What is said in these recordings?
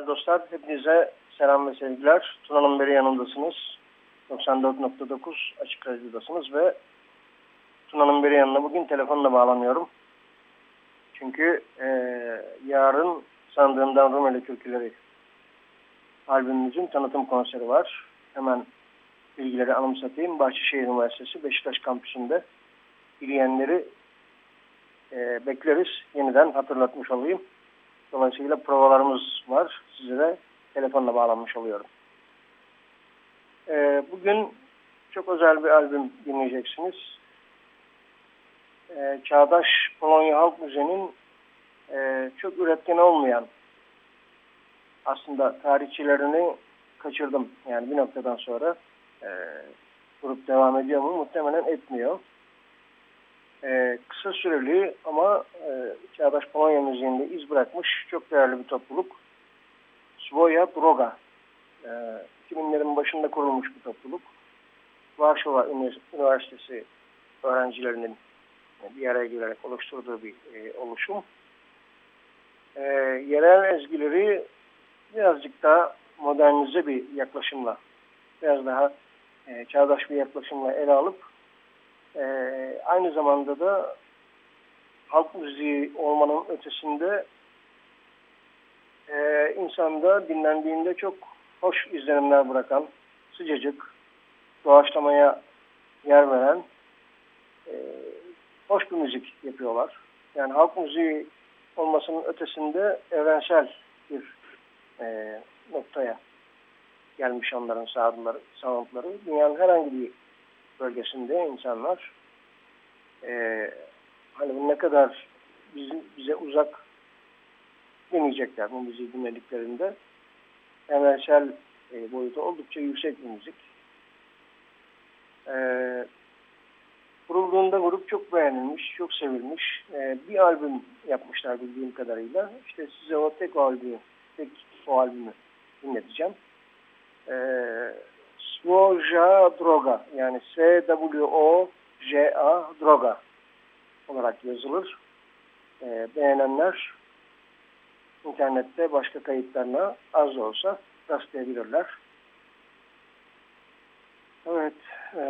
dostlar. Hepinize selam ve sevgiler. Tuna'nın beri yanındasınız. 94.9 Açık Radyo'dasınız ve Tuna'nın beri yanına bugün telefonla bağlanıyorum. Çünkü e, yarın Sandığımdan Rumeli Türküleri albümümüzün tanıtım konseri var. Hemen bilgileri anımsatayım. Bahçeşehir Üniversitesi Beşiktaş kampüsünde dileyenleri e, bekleriz. Yeniden hatırlatmış olayım. Dolayısıyla provalarımız var. Size de telefonla bağlanmış oluyorum. Ee, bugün çok özel bir albüm dinleyeceksiniz. Ee, Çağdaş Polonya Halk Müziği'nin e, çok üretken olmayan aslında tarihçilerini kaçırdım. Yani bir noktadan sonra e, grup devam ediyor mu? Muhtemelen etmiyor e, kısa süreli ama e, Çağdaş Polonya müziğinde iz bırakmış çok değerli bir topluluk. Svoja Droga. E, 2000'lerin başında kurulmuş bir topluluk. Varşova Üniversitesi öğrencilerinin bir araya gelerek oluşturduğu bir e, oluşum. E, yerel ezgileri birazcık daha modernize bir yaklaşımla, biraz daha e, çağdaş bir yaklaşımla ele alıp e, aynı zamanda da halk müziği olmanın ötesinde e, insanda dinlendiğinde çok hoş izlenimler bırakan, sıcacık, doğaçlamaya yer veren e, hoş bir müzik yapıyorlar. Yani halk müziği olmasının ötesinde evrensel bir e, noktaya gelmiş onların soundları. Dünyanın herhangi bir bölgesinde insanlar e, hani bu ne kadar bizim, bize uzak demeyecekler bu müziği dinlediklerinde. Evrensel e, boyutu oldukça yüksek bir müzik. E, kurulduğunda grup çok beğenilmiş, çok sevilmiş. E, bir albüm yapmışlar bildiğim kadarıyla. İşte size o tek albümü, tek o albümü dinleteceğim. Eee Svoja Droga yani S-W-O-J-A Droga olarak yazılır. E, beğenenler internette başka kayıtlarına az da olsa rastlayabilirler. Evet, e,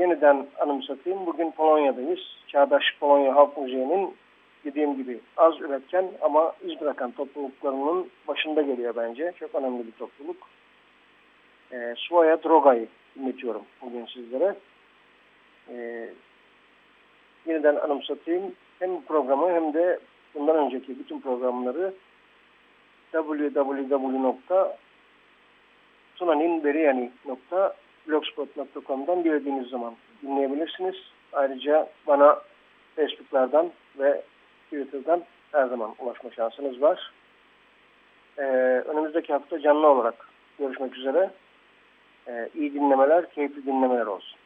yeniden anımsatayım. Bugün Polonya'dayız. Çağdaş Polonya Halk Müziği'nin dediğim gibi az üretken ama iz bırakan topluluklarının başında geliyor bence. Çok önemli bir topluluk e, Svoya Droga'yı dinletiyorum bugün sizlere. E, yeniden anımsatayım. Hem programı hem de bundan önceki bütün programları www.tunaninberiyani.blogspot.com'dan dilediğiniz zaman dinleyebilirsiniz. Ayrıca bana Facebook'lardan ve Twitter'dan her zaman ulaşma şansınız var. Ee, önümüzdeki hafta canlı olarak görüşmek üzere. Ee, iyi dinlemeler, keyifli dinlemeler olsun.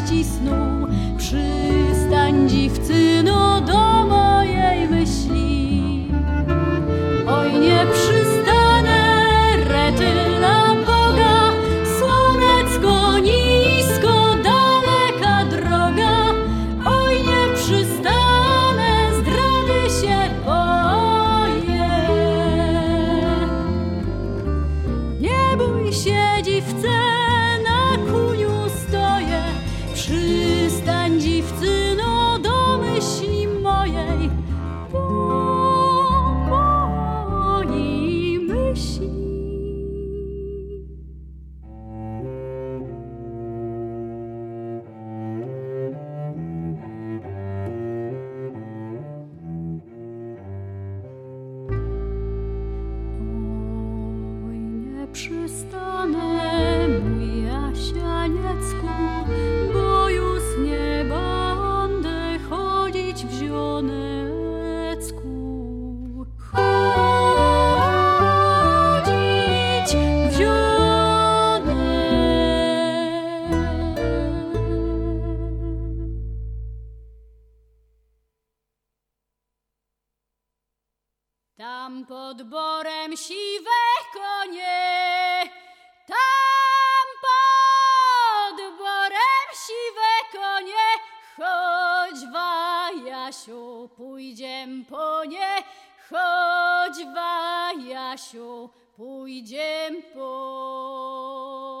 treści przystań dziwcy Chodź, Wajasiu, pójdziem po...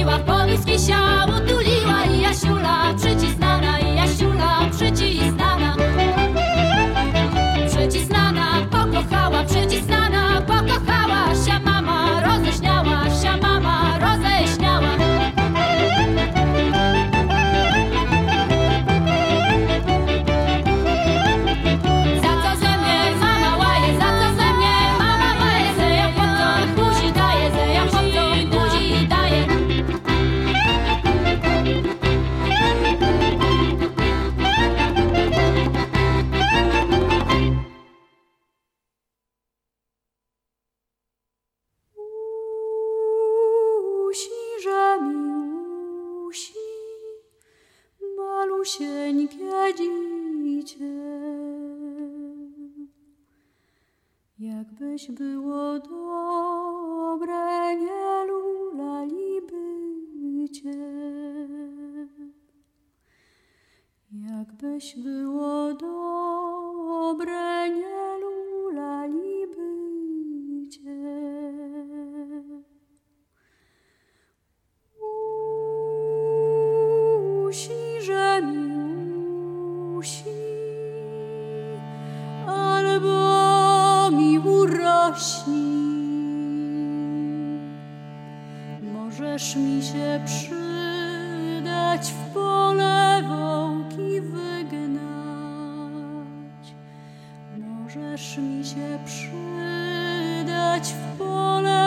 Ти в авто не gdybyś było dobre, nie lulaliby cię. Jakbyś było dobre, Możesz mi się przydać w pole.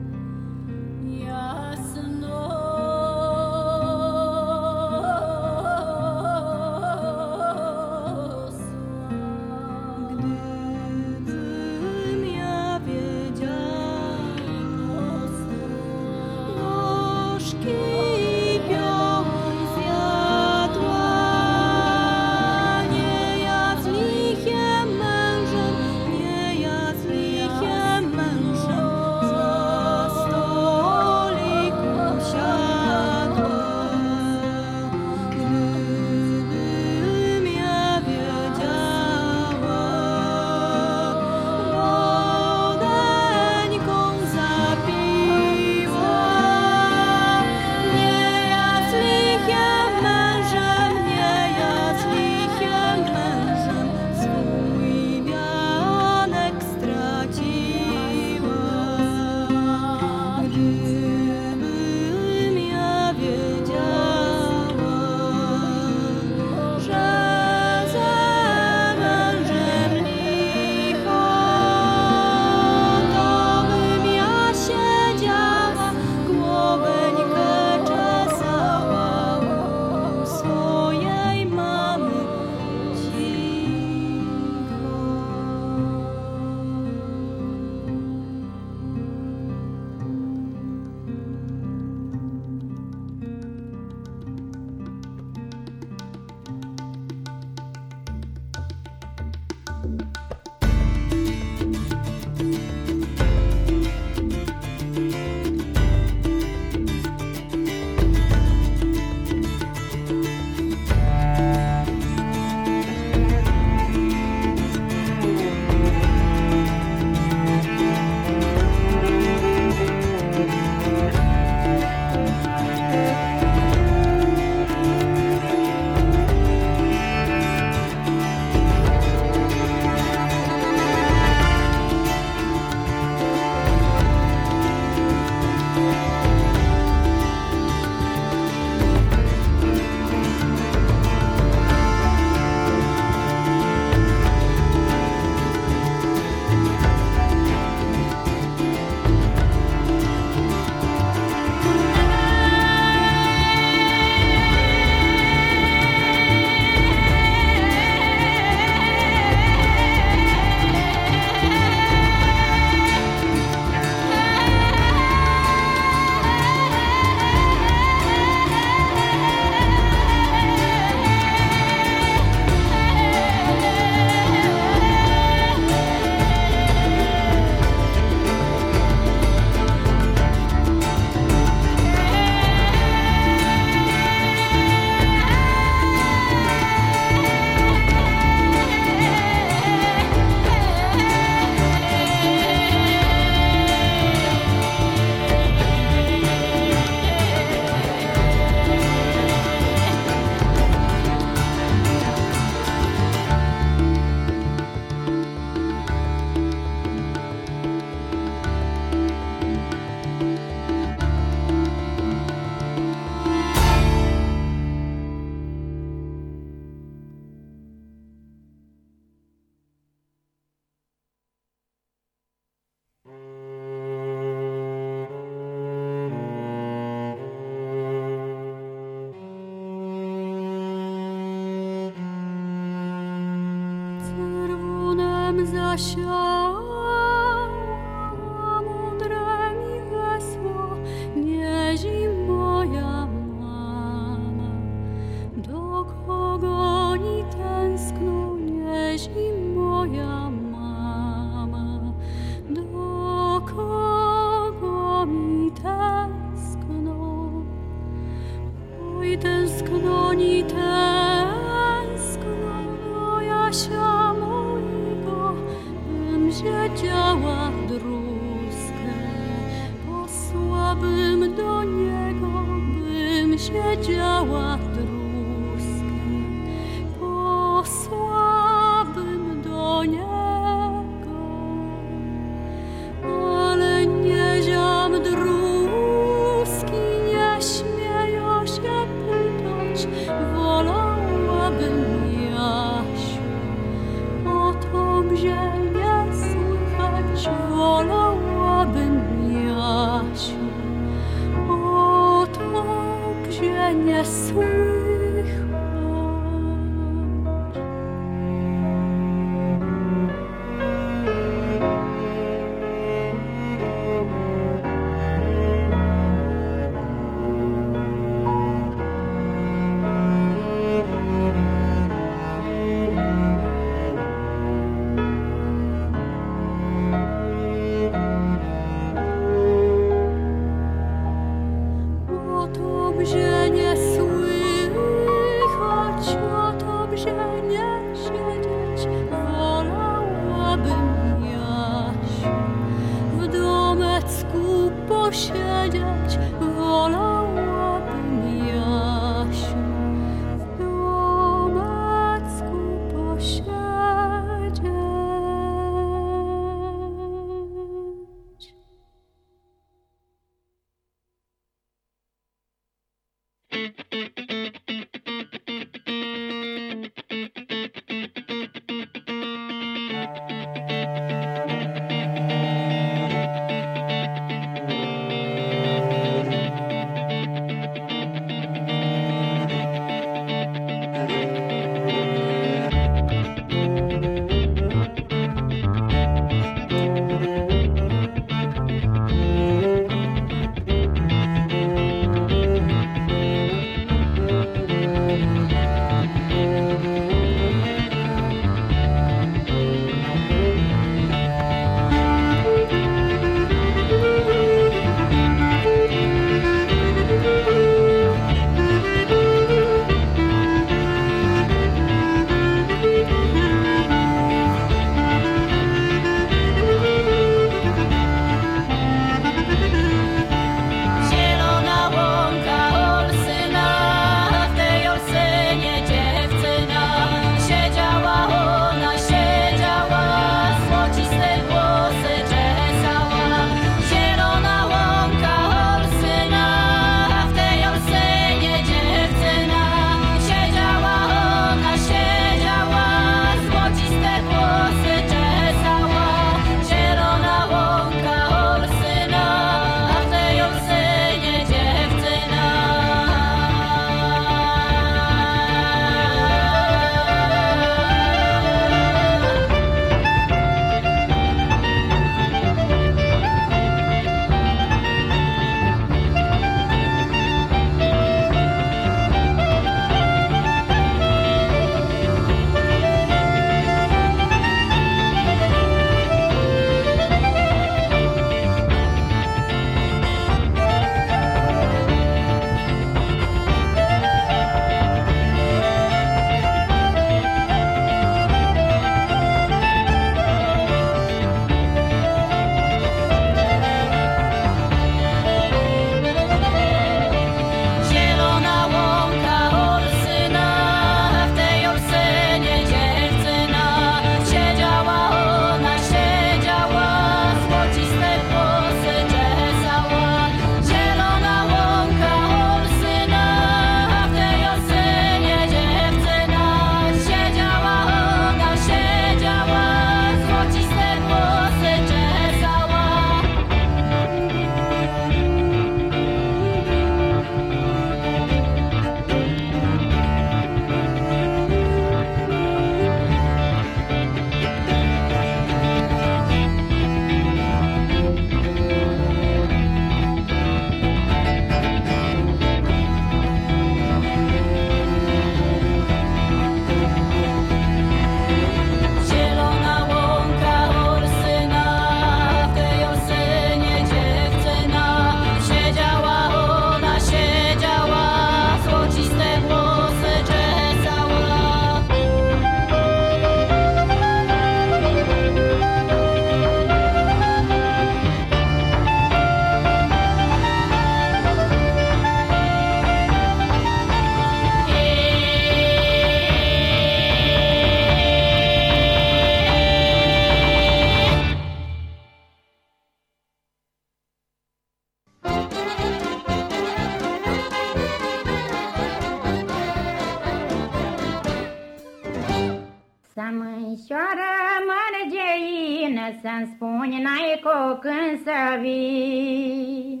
Să mânșoară mărgeină, Să-mi spuni n-ai cu când să vii.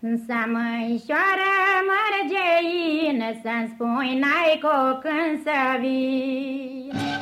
Să mânșoară mărgeină, Să-mi spuni n-ai cu când să vii.